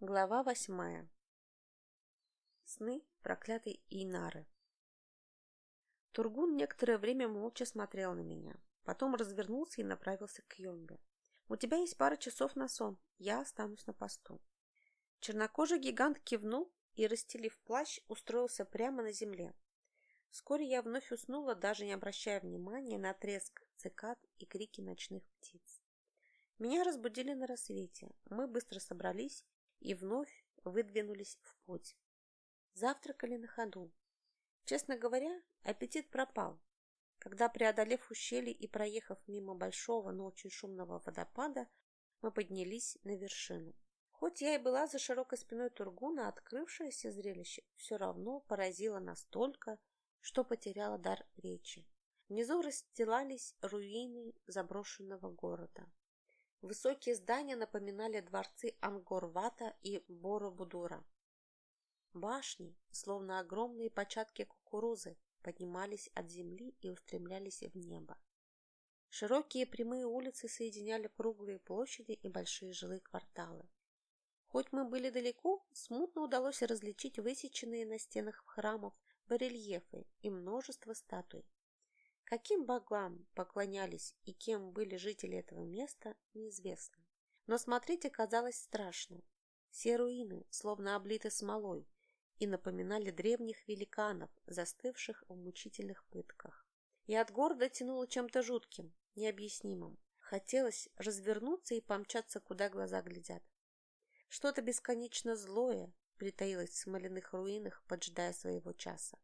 Глава восьмая. Сны проклятой Инары. Тургун некоторое время молча смотрел на меня, потом развернулся и направился к Йомбе. «У тебя есть пара часов на сон, я останусь на посту». Чернокожий гигант кивнул и, расстелив плащ, устроился прямо на земле. Вскоре я вновь уснула, даже не обращая внимания на треск цикад и крики ночных птиц. Меня разбудили на рассвете. Мы быстро собрались и вновь выдвинулись в путь. Завтракали на ходу. Честно говоря, аппетит пропал. Когда, преодолев ущелье и проехав мимо большого, но очень шумного водопада, мы поднялись на вершину. Хоть я и была за широкой спиной Тургуна, открывшееся зрелище все равно поразило настолько, что потеряла дар речи. Внизу расстилались руины заброшенного города. Высокие здания напоминали дворцы Ангорвата и Боробудура. Башни, словно огромные початки кукурузы, поднимались от земли и устремлялись в небо. Широкие прямые улицы соединяли круглые площади и большие жилые кварталы. Хоть мы были далеко, смутно удалось различить высеченные на стенах храмов барельефы и множество статуй. Каким богам поклонялись и кем были жители этого места, неизвестно. Но смотреть оказалось страшно. Все руины словно облиты смолой и напоминали древних великанов, застывших в мучительных пытках. И от города тянуло чем-то жутким, необъяснимым. Хотелось развернуться и помчаться, куда глаза глядят. Что-то бесконечно злое притаилось в смоляных руинах, поджидая своего часа.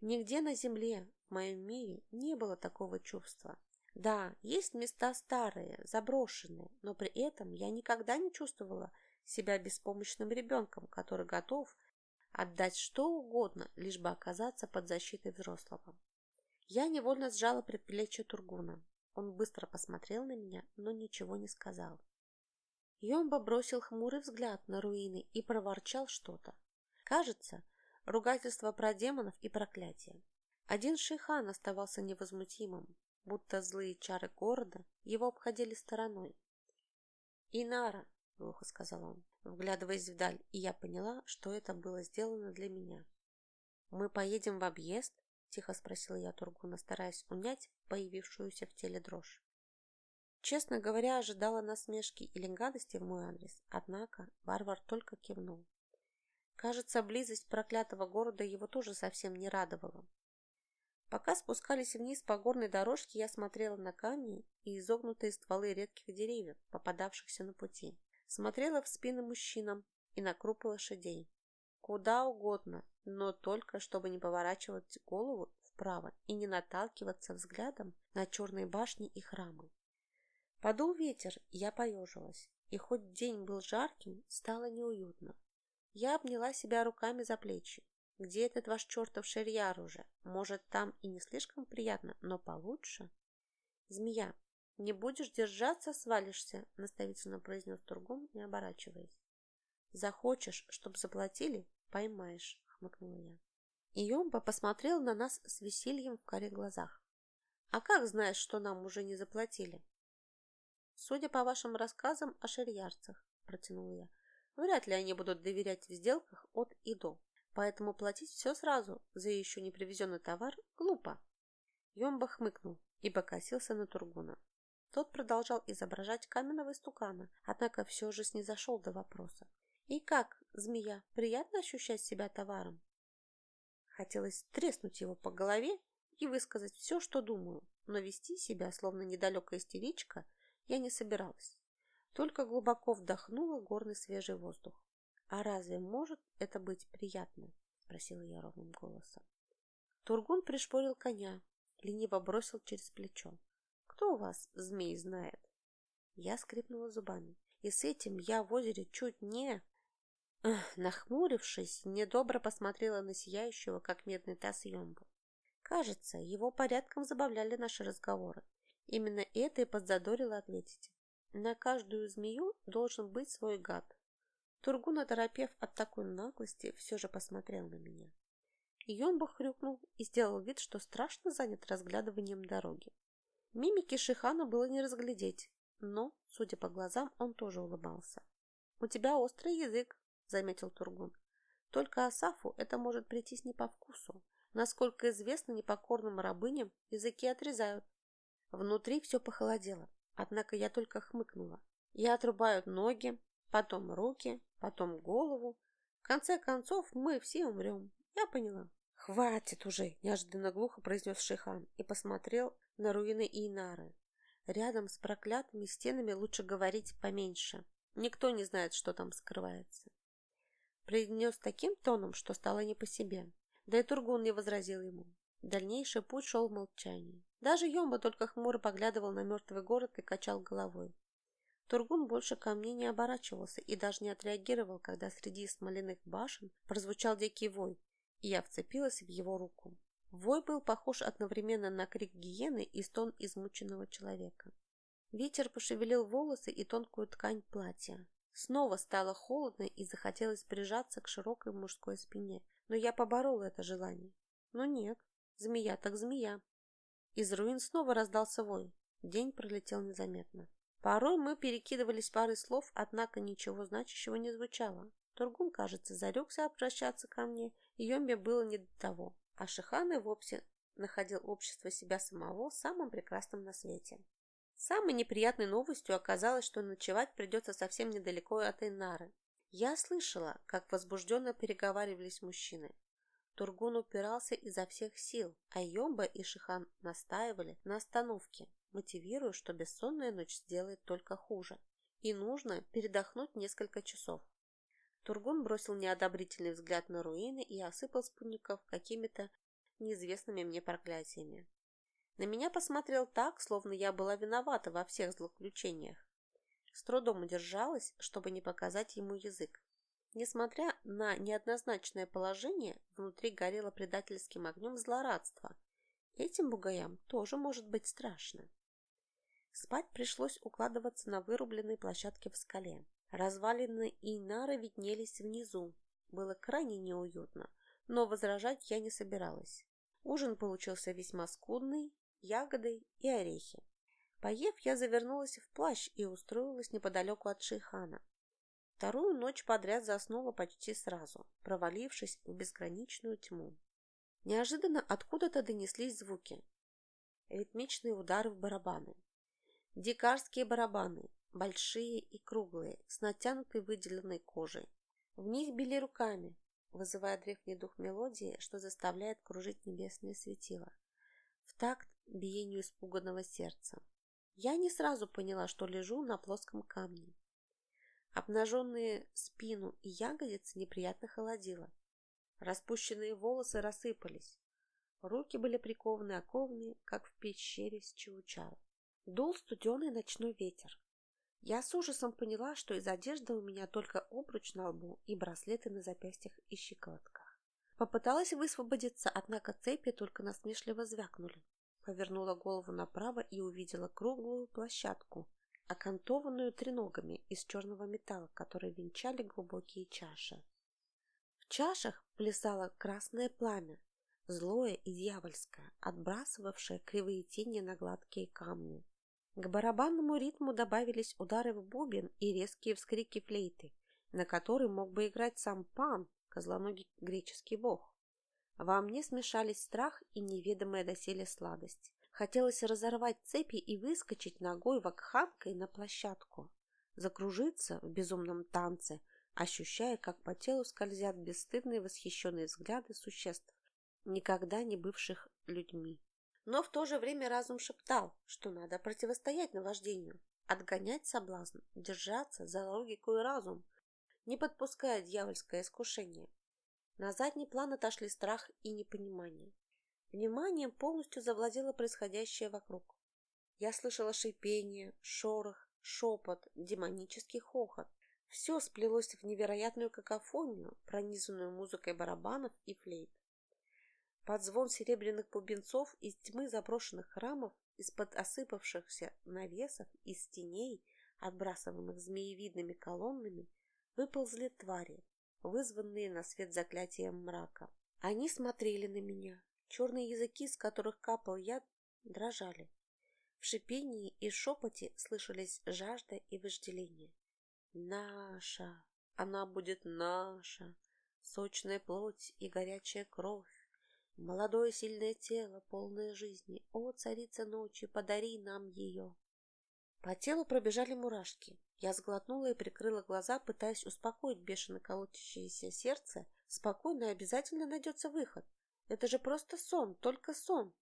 Нигде на земле, в моем мире, не было такого чувства. Да, есть места старые, заброшенные, но при этом я никогда не чувствовала себя беспомощным ребенком, который готов отдать что угодно, лишь бы оказаться под защитой взрослого. Я невольно сжала предплечье Тургуна. Он быстро посмотрел на меня, но ничего не сказал. Йомба бросил хмурый взгляд на руины и проворчал что-то. Кажется, ругательства про демонов и проклятия. Один Шихан оставался невозмутимым, будто злые чары города его обходили стороной. «Инара», — глухо сказал он, вглядываясь вдаль, и я поняла, что это было сделано для меня. «Мы поедем в объезд?» — тихо спросила я Тургуна, стараясь унять появившуюся в теле дрожь. Честно говоря, ожидала насмешки или гадости в мой адрес, однако варвар только кивнул. Кажется, близость проклятого города его тоже совсем не радовала. Пока спускались вниз по горной дорожке, я смотрела на камни и изогнутые стволы редких деревьев, попадавшихся на пути. Смотрела в спины мужчинам и на крупы лошадей. Куда угодно, но только чтобы не поворачивать голову вправо и не наталкиваться взглядом на черные башни и храмы. Подул ветер, я поежилась, и хоть день был жарким, стало неуютно. Я обняла себя руками за плечи. Где этот ваш чертов шерьяр уже? Может, там и не слишком приятно, но получше? Змея, не будешь держаться, свалишься, наставительно произнес Тургун, не оборачиваясь. Захочешь, чтоб заплатили, поймаешь, хмыкнула я. И Йомба посмотрел на нас с весельем в каре глазах. А как знаешь, что нам уже не заплатили? Судя по вашим рассказам о шерьярцах, протянула я, Вряд ли они будут доверять в сделках от и до. Поэтому платить все сразу за еще не привезенный товар глупо. Йомба хмыкнул и покосился на Тургуна. Тот продолжал изображать каменного истукана, однако все же снизошел до вопроса. «И как, змея, приятно ощущать себя товаром?» Хотелось треснуть его по голове и высказать все, что думаю, но вести себя, словно недалекая истеричка, я не собиралась. Только глубоко вдохнула горный свежий воздух. «А разве может это быть приятно?» – спросила я ровным голосом. Тургун пришпорил коня, лениво бросил через плечо. «Кто у вас, змей, знает?» Я скрипнула зубами. И с этим я в озере чуть не... Эх, нахмурившись, недобро посмотрела на сияющего, как медный таз Йомбу. Кажется, его порядком забавляли наши разговоры. Именно это и подзадорило ответить. На каждую змею должен быть свой гад. Тургун, оторопев от такой наглости, все же посмотрел на меня. Йомба хрюкнул и сделал вид, что страшно занят разглядыванием дороги. Мимики Шихана было не разглядеть, но, судя по глазам, он тоже улыбался. у тебя острый язык, заметил Тургун. Только Асафу это может прийтись не по вкусу. Насколько известно непокорным рабыням, языки отрезают. Внутри все похолодело, однако я только хмыкнула. Я отрубают ноги, потом руки, потом голову. В конце концов, мы все умрем. Я поняла. «Хватит уже!» – неожиданно глухо произнес Шихан и посмотрел на руины Инары. Рядом с проклятыми стенами лучше говорить поменьше. Никто не знает, что там скрывается. Произнес таким тоном, что стало не по себе. Да и Тургун не возразил ему. Дальнейший путь шел в молчании. Даже Йомба только хмуро поглядывал на мертвый город и качал головой. Тургун больше ко мне не оборачивался и даже не отреагировал, когда среди смоляных башен прозвучал дикий вой, и я вцепилась в его руку. Вой был похож одновременно на крик гиены и стон измученного человека. Ветер пошевелил волосы и тонкую ткань платья. Снова стало холодно и захотелось прижаться к широкой мужской спине, но я поборола это желание. Но нет, змея так змея. Из руин снова раздался вой. День пролетел незаметно. Порой мы перекидывались парой слов, однако ничего значащего не звучало. Тургун, кажется, зарекся обращаться ко мне, и Йомбе было не до того, а Шихан и вовсе находил общество себя самого самым прекрасным на свете. Самой неприятной новостью оказалось, что ночевать придется совсем недалеко от Эйнары. Я слышала, как возбужденно переговаривались мужчины. Тургун упирался изо всех сил, а Йомба и Шихан настаивали на остановке, мотивируя, что бессонная ночь сделает только хуже, и нужно передохнуть несколько часов. Тургун бросил неодобрительный взгляд на руины и осыпал спутников какими-то неизвестными мне проклятиями. На меня посмотрел так, словно я была виновата во всех злоключениях. С трудом удержалась, чтобы не показать ему язык. Несмотря на неоднозначное положение, внутри горело предательским огнем злорадство. Этим бугаям тоже может быть страшно. Спать пришлось укладываться на вырубленной площадке в скале. Развалины и нары виднелись внизу. Было крайне неуютно, но возражать я не собиралась. Ужин получился весьма скудный, ягоды и орехи. Поев, я завернулась в плащ и устроилась неподалеку от Шейхана. Вторую ночь подряд заснула почти сразу, провалившись в безграничную тьму. Неожиданно откуда-то донеслись звуки. Ритмичные удары в барабаны. Дикарские барабаны, большие и круглые, с натянутой выделенной кожей. В них били руками, вызывая древний дух мелодии, что заставляет кружить небесные светила. В такт биению испуганного сердца. Я не сразу поняла, что лежу на плоском камне. Обнаженные спину и ягодицы неприятно холодило. Распущенные волосы рассыпались. Руки были прикованы оковами, как в пещере с Чаучао. Дул студеный ночной ветер. Я с ужасом поняла, что из одежды у меня только обруч на лбу и браслеты на запястьях и щиколотках. Попыталась высвободиться, однако цепи только насмешливо звякнули. Повернула голову направо и увидела круглую площадку, окантованную треногами из черного металла, которые венчали глубокие чаши. В чашах плясало красное пламя, злое и дьявольское, отбрасывавшее кривые тени на гладкие камни. К барабанному ритму добавились удары в бубен и резкие вскрики флейты, на который мог бы играть сам Пан, козлоногий греческий бог. Во мне смешались страх и неведомая доселе сладость. Хотелось разорвать цепи и выскочить ногой вакханкой на площадку, закружиться в безумном танце, ощущая, как по телу скользят бесстыдные восхищенные взгляды существ, никогда не бывших людьми. Но в то же время разум шептал, что надо противостоять наваждению, отгонять соблазн, держаться за логику и разум, не подпуская дьявольское искушение. На задний план отошли страх и непонимание. Вниманием полностью завладело происходящее вокруг. Я слышала шипение, шорох, шепот, демонический хохот. Все сплелось в невероятную какофонию, пронизанную музыкой барабанов и флейт. Под звон серебряных бубенцов из тьмы заброшенных храмов, из-под осыпавшихся навесов, из теней, отбрасываемых змеевидными колоннами, выползли твари, вызванные на свет заклятием мрака. Они смотрели на меня. Черные языки, с которых капал яд, дрожали. В шипении и шепоте слышались жажда и вожделение. Наша, она будет наша, сочная плоть и горячая кровь, молодое сильное тело, полное жизни. О, царица ночи, подари нам ее. По телу пробежали мурашки. Я сглотнула и прикрыла глаза, пытаясь успокоить бешено колотящееся сердце. Спокойно обязательно найдется выход. Это же просто сон, только сон.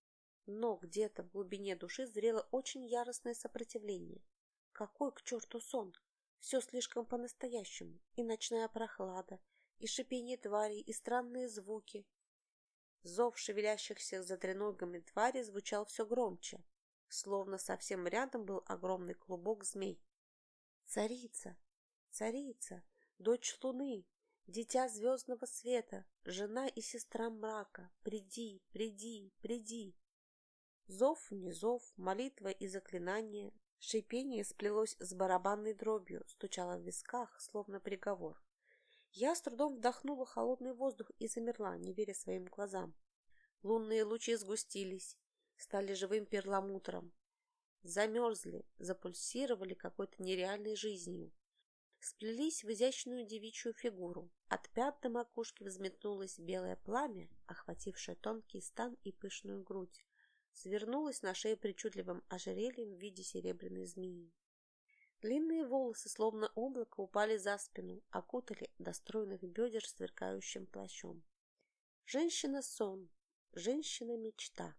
Но где-то в глубине души зрело очень яростное сопротивление. Какой к черту сон? Все слишком по-настоящему. И ночная прохлада, и шипение тварей, и странные звуки. Зов шевелящихся за треногами твари звучал все громче, словно совсем рядом был огромный клубок змей. Царица, царица, дочь луны, дитя звездного света, жена и сестра мрака, приди, приди, приди. Зов, не зов, молитва и заклинание, шипение сплелось с барабанной дробью, стучало в висках, словно приговор. Я с трудом вдохнула холодный воздух и замерла, не веря своим глазам. Лунные лучи сгустились, стали живым перламутром, замерзли, запульсировали какой-то нереальной жизнью. Сплелись в изящную девичью фигуру. От пят до макушки взметнулось белое пламя, охватившее тонкий стан и пышную грудь. Свернулось на шее причудливым ожерельем в виде серебряной змеи. Длинные волосы, словно облако, упали за спину, окутали до стройных бедер сверкающим плащом. Женщина-сон, женщина-мечта.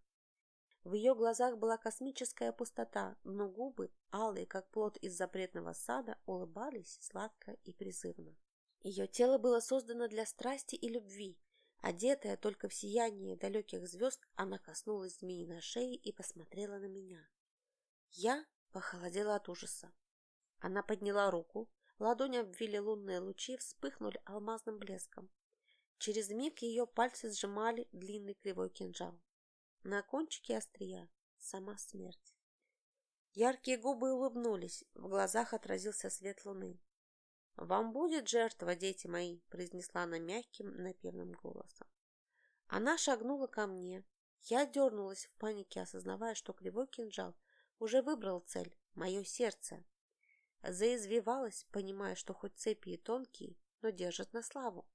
В ее глазах была космическая пустота, но губы, алые, как плод из запретного сада, улыбались сладко и призывно. Ее тело было создано для страсти и любви. Одетая только в сияние далеких звезд, она коснулась змеи на шее и посмотрела на меня. Я похолодела от ужаса. Она подняла руку, ладони обвили лунные лучи, вспыхнули алмазным блеском. Через миг ее пальцы сжимали длинный кривой кинжал. На кончике острия сама смерть. Яркие губы улыбнулись, в глазах отразился свет луны. «Вам будет жертва, дети мои», — произнесла она мягким, напевным голосом. Она шагнула ко мне. Я дернулась в панике, осознавая, что кривой кинжал уже выбрал цель — мое сердце. Заизвивалась, понимая, что хоть цепи и тонкие, но держат на славу.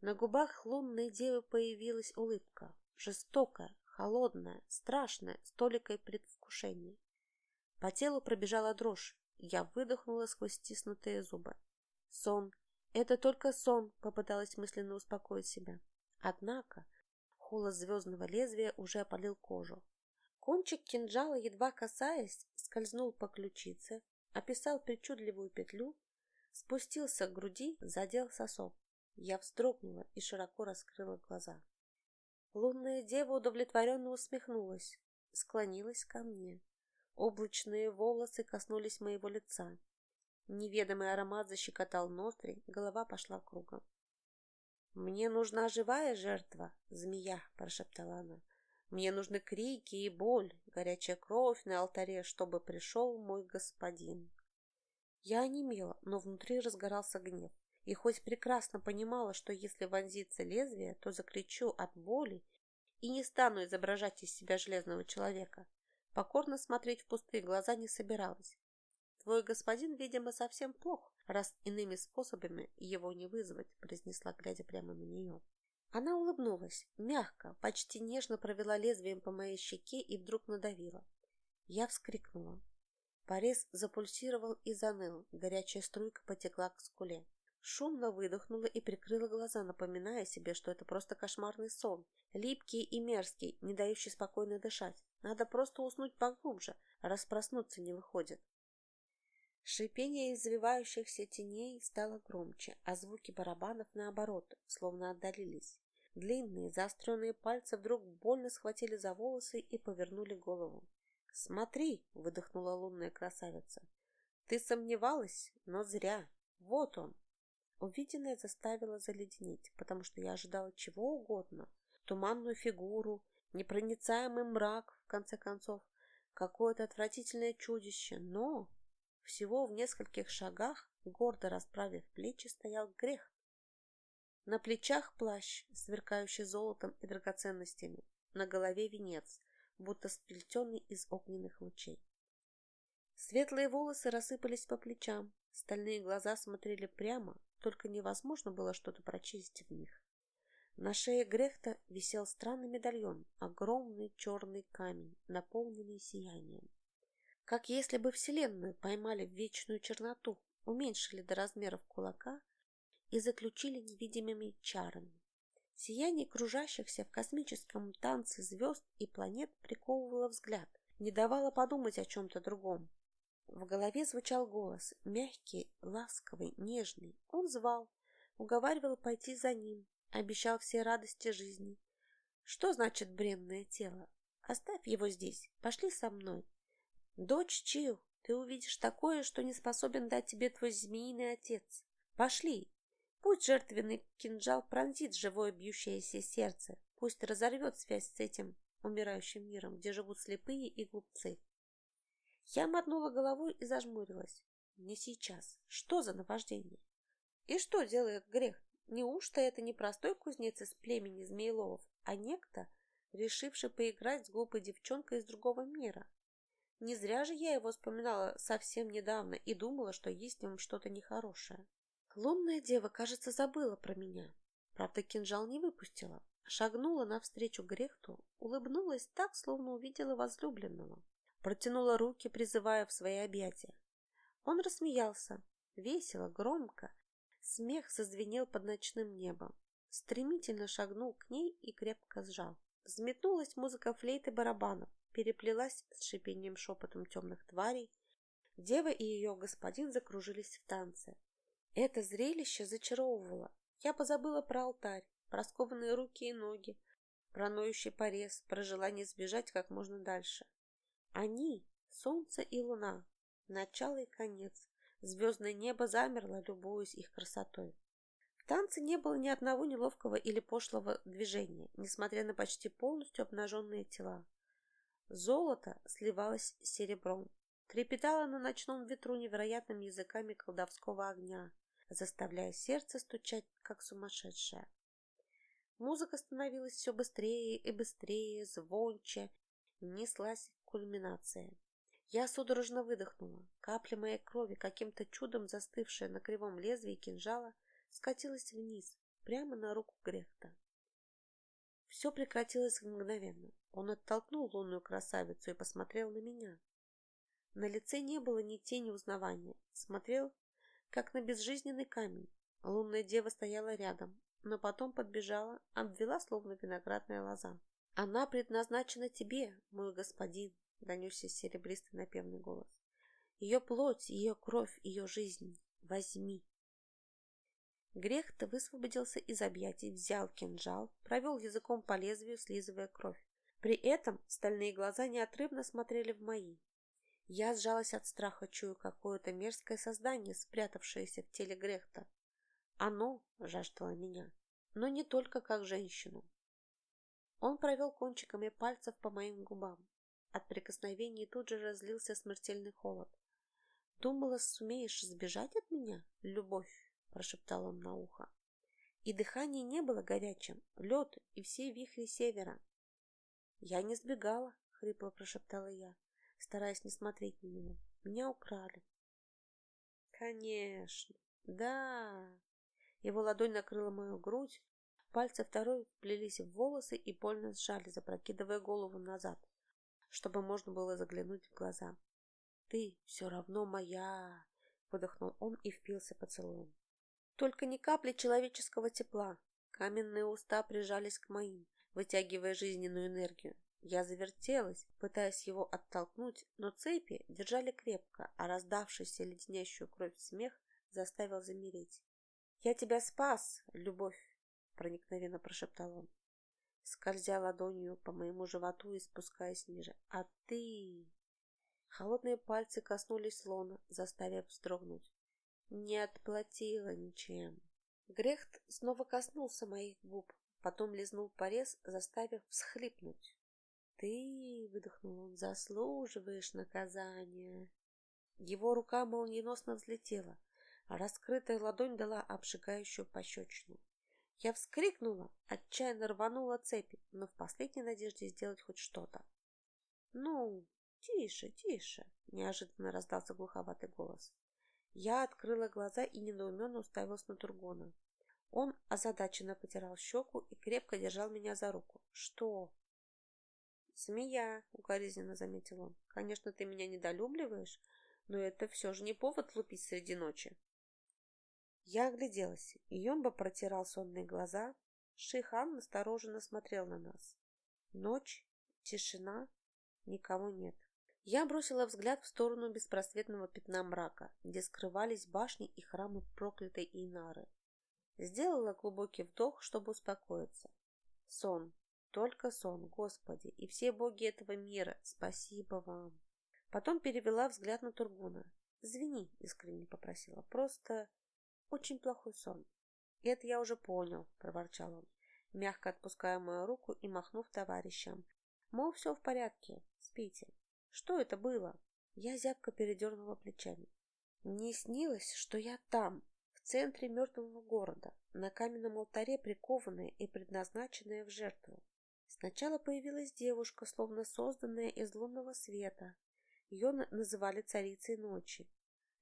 На губах лунной девы появилась улыбка, жестокая, холодная, страшная, с толикой предвкушения. По телу пробежала дрожь, я выдохнула сквозь стиснутые зубы. Сон. Это только сон, попыталась мысленно успокоить себя. Однако холод звездного лезвия уже опалил кожу. Кончик кинжала, едва касаясь, скользнул по ключице, описал причудливую петлю, спустился к груди, задел сосок. Я вздрогнула и широко раскрыла глаза. Лунная дева удовлетворенно усмехнулась, склонилась ко мне. Облачные волосы коснулись моего лица. Неведомый аромат защекотал ноздри, голова пошла кругом. «Мне нужна живая жертва, змея», — прошептала она. «Мне нужны крики и боль, горячая кровь на алтаре, чтобы пришел мой господин». Я онемела, но внутри разгорался гнев и хоть прекрасно понимала, что если вонзится лезвие, то закричу от боли и не стану изображать из себя железного человека, покорно смотреть в пустые глаза не собиралась. Твой господин, видимо, совсем плох, раз иными способами его не вызвать, произнесла, глядя прямо на нее. Она улыбнулась, мягко, почти нежно провела лезвием по моей щеке и вдруг надавила. Я вскрикнула. Порез запульсировал и заныл, горячая струйка потекла к скуле. Шумно выдохнула и прикрыла глаза, напоминая себе, что это просто кошмарный сон. Липкий и мерзкий, не дающий спокойно дышать. Надо просто уснуть поглубже, раз проснуться не выходит. Шипение извивающихся теней стало громче, а звуки барабанов, наоборот, словно отдалились. Длинные заостренные пальцы вдруг больно схватили за волосы и повернули голову. «Смотри!» — выдохнула лунная красавица. «Ты сомневалась, но зря. Вот он!» Увиденное заставило заледенеть, потому что я ожидала чего угодно. Туманную фигуру, непроницаемый мрак, в конце концов, какое-то отвратительное чудище, но всего в нескольких шагах, гордо расправив плечи, стоял грех. На плечах плащ, сверкающий золотом и драгоценностями, на голове венец, будто сплетенный из огненных лучей. Светлые волосы рассыпались по плечам, Стальные глаза смотрели прямо, только невозможно было что-то прочесть в них. На шее Грехта висел странный медальон, огромный черный камень, наполненный сиянием. Как если бы Вселенную поймали в вечную черноту, уменьшили до размеров кулака и заключили невидимыми чарами. Сияние кружащихся в космическом танце звезд и планет приковывало взгляд, не давало подумать о чем-то другом. В голове звучал голос, мягкий, ласковый, нежный. Он звал, уговаривал пойти за ним, обещал все радости жизни. Что значит бренное тело? Оставь его здесь, пошли со мной. Дочь Чил, ты увидишь такое, что не способен дать тебе твой змеиный отец. Пошли. Пусть жертвенный кинжал пронзит живое бьющееся сердце, пусть разорвет связь с этим умирающим миром, где живут слепые и глупцы. Я мотнула головой и зажмурилась. Не сейчас. Что за наваждение? И что делает грех? Неужто это не простой кузнец из племени Змееловов, а некто, решивший поиграть с глупой девчонкой из другого мира? Не зря же я его вспоминала совсем недавно и думала, что есть в нем что-то нехорошее. Лунная дева, кажется, забыла про меня. Правда, кинжал не выпустила. Шагнула навстречу Грехту, улыбнулась так, словно увидела возлюбленного. Протянула руки, призывая в свои объятия. Он рассмеялся, весело, громко, Смех зазвенел под ночным небом. Стремительно шагнул к ней и крепко сжал. Взметнулась музыка флейты барабанов, переплелась с шипением шепотом темных тварей. Дева и ее господин закружились в танце. Это зрелище зачаровывало. Я позабыла про алтарь, про скованные руки и ноги, про ноющий порез, про желание сбежать как можно дальше. Они — солнце и луна, начало и конец, Звездное небо замерло, любуясь их красотой. В танце не было ни одного неловкого или пошлого движения, несмотря на почти полностью обнаженные тела. Золото сливалось с серебром, трепетало на ночном ветру невероятными языками колдовского огня, заставляя сердце стучать, как сумасшедшее. Музыка становилась все быстрее и быстрее, звонче, неслась кульминация. Я судорожно выдохнула. Капля моей крови, каким-то чудом застывшая на кривом лезвии кинжала, скатилась вниз, прямо на руку Грехта. Все прекратилось мгновенно. Он оттолкнул лунную красавицу и посмотрел на меня. На лице не было ни тени узнавания. Смотрел, как на безжизненный камень. Лунная дева стояла рядом, но потом подбежала, обвела, словно виноградная лоза. «Она предназначена тебе, мой господин», — донесся серебристый напевный голос. «Ее плоть, ее кровь, ее жизнь. Возьми!» Грех-то высвободился из объятий, взял кинжал, провел языком по лезвию, слизывая кровь. При этом стальные глаза неотрывно смотрели в мои. Я сжалась от страха, чую какое-то мерзкое создание, спрятавшееся в теле Грехта. Оно жаждало меня, но не только как женщину. Он провел кончиками пальцев по моим губам. От прикосновений тут же разлился смертельный холод. «Думала, сумеешь сбежать от меня, любовь?» – прошептал он на ухо. И дыхание не было горячим, лед и все вихри севера. «Я не сбегала», — хрипло прошептала я, стараясь не смотреть на него. «Меня украли». «Конечно, да». Его ладонь накрыла мою грудь, пальцы второй вплелись в волосы и больно сжали, запрокидывая голову назад чтобы можно было заглянуть в глаза. «Ты все равно моя!» — выдохнул он и впился поцелуем. Только ни капли человеческого тепла. Каменные уста прижались к моим, вытягивая жизненную энергию. Я завертелась, пытаясь его оттолкнуть, но цепи держали крепко, а раздавшийся леденящую кровь смех заставил замереть. «Я тебя спас, любовь!» — проникновенно прошептал он скользя ладонью по моему животу и спускаясь ниже. «А ты...» Холодные пальцы коснулись лона, заставив вздрогнуть. Не отплатила ничем. Грехт снова коснулся моих губ, потом лизнул порез, заставив всхлипнуть. «Ты, — выдохнул он, — заслуживаешь наказания». Его рука молниеносно взлетела, а раскрытая ладонь дала обжигающую пощечину. Я вскрикнула, отчаянно рванула цепи, но в последней надежде сделать хоть что-то. «Ну, тише, тише!» — неожиданно раздался глуховатый голос. Я открыла глаза и недоуменно уставилась на Тургона. Он озадаченно потирал щеку и крепко держал меня за руку. «Что?» «Змея», — укоризненно заметил он. «Конечно, ты меня недолюбливаешь, но это все же не повод лупить среди ночи». Я огляделась. Йомба протирал сонные глаза. Шихан настороженно смотрел на нас. Ночь, тишина, никого нет. Я бросила взгляд в сторону беспросветного пятна мрака, где скрывались башни и храмы проклятой Инары. Сделала глубокий вдох, чтобы успокоиться. Сон, только сон, Господи, и все боги этого мира, спасибо вам. Потом перевела взгляд на Тургуна. «Извини», — искренне попросила, — «просто очень плохой сон». «Это я уже понял», — проворчал он, мягко отпуская мою руку и махнув товарищам. «Мол, все в порядке, спите». «Что это было?» Я зябко передернула плечами. Мне снилось, что я там, в центре мертвого города, на каменном алтаре прикованная и предназначенная в жертву. Сначала появилась девушка, словно созданная из лунного света. Ее называли царицей ночи.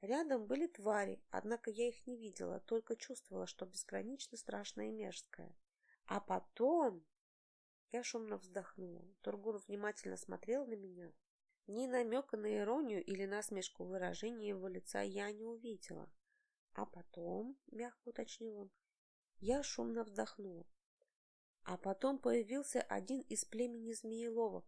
Рядом были твари, однако я их не видела, только чувствовала, что безгранично страшное и мерзкое. А потом... Я шумно вздохнула. Тургун внимательно смотрел на меня. Ни намека на иронию или насмешку выражения его лица я не увидела. А потом, мягко уточнил он, я шумно вздохнула. А потом появился один из племени Змееловов.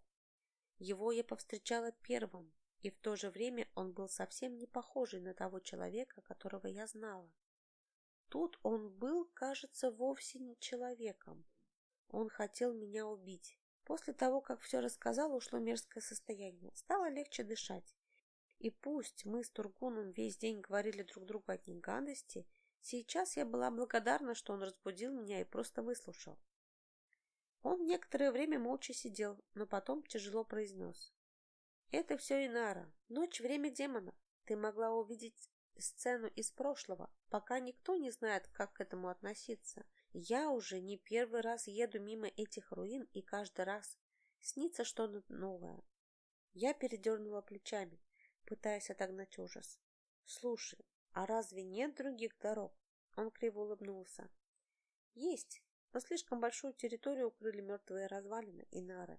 Его я повстречала первым, и в то же время он был совсем не похожий на того человека, которого я знала. Тут он был, кажется, вовсе не человеком. Он хотел меня убить. После того, как все рассказала, ушло мерзкое состояние. Стало легче дышать. И пусть мы с Тургуном весь день говорили друг другу одни гадости, сейчас я была благодарна, что он разбудил меня и просто выслушал. Он некоторое время молча сидел, но потом тяжело произнес. «Это все Инара. Ночь — время демона. Ты могла увидеть сцену из прошлого, пока никто не знает, как к этому относиться. Я уже не первый раз еду мимо этих руин, и каждый раз снится что-то новое. Я передернула плечами, пытаясь отогнать ужас. Слушай, а разве нет других дорог? Он криво улыбнулся. Есть, но слишком большую территорию укрыли мертвые развалины и нары,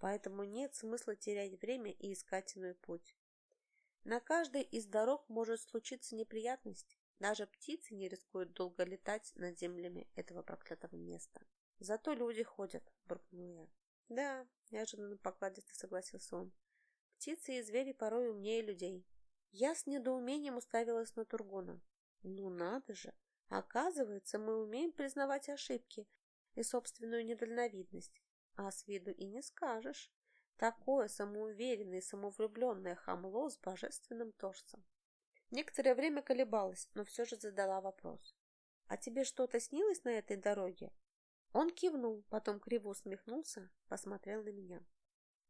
поэтому нет смысла терять время и искать иной путь. На каждой из дорог может случиться неприятность. Даже птицы не рискуют долго летать над землями этого проклятого места. Зато люди ходят, буркнул я. Да, неожиданно покладисто согласился он. Птицы и звери порой умнее людей. Я с недоумением уставилась на Тургуна. Ну надо же, Оказывается, мы умеем признавать ошибки и собственную недальновидность. А с виду и не скажешь. Такое самоуверенное и самовлюбленное хамло с божественным торсом. Некоторое время колебалась, но все же задала вопрос. «А тебе что-то снилось на этой дороге?» Он кивнул, потом криво усмехнулся, посмотрел на меня.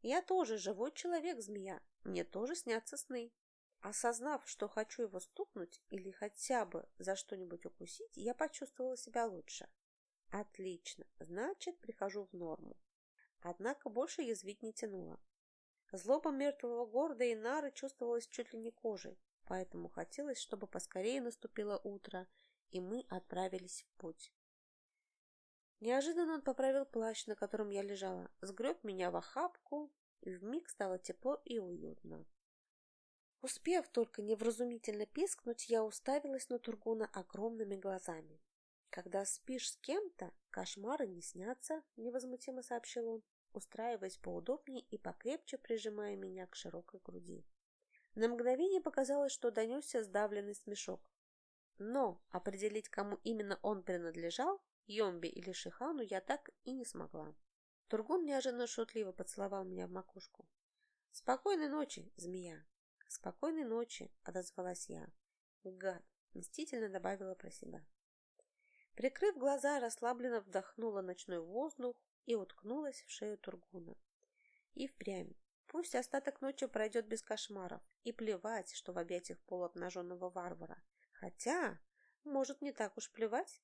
«Я тоже живой человек-змея, мне тоже снятся сны. Осознав, что хочу его стукнуть или хотя бы за что-нибудь укусить, я почувствовала себя лучше. Отлично, значит, прихожу в норму. Однако больше язвить не тянуло. Злоба мертвого города и нары чувствовалась чуть ли не кожей, поэтому хотелось, чтобы поскорее наступило утро, и мы отправились в путь. Неожиданно он поправил плащ, на котором я лежала, сгреб меня в охапку, и вмиг стало тепло и уютно. Успев только невразумительно пискнуть, я уставилась на Тургуна огромными глазами. «Когда спишь с кем-то, кошмары не снятся», — невозмутимо сообщил он, устраиваясь поудобнее и покрепче прижимая меня к широкой груди. На мгновение показалось, что донесся сдавленный смешок. Но определить, кому именно он принадлежал, Йомбе или Шихану, я так и не смогла. Тургун неожиданно шутливо поцеловал меня в макушку. «Спокойной ночи, змея!» «Спокойной ночи», — отозвалась я. «Гад!» — мстительно добавила про себя. Прикрыв глаза, расслабленно вдохнула ночной воздух и уткнулась в шею Тургуна. И впрямь. Пусть остаток ночи пройдет без кошмаров, и плевать, что в объятиях полуобнаженного варвара. Хотя, может, не так уж плевать?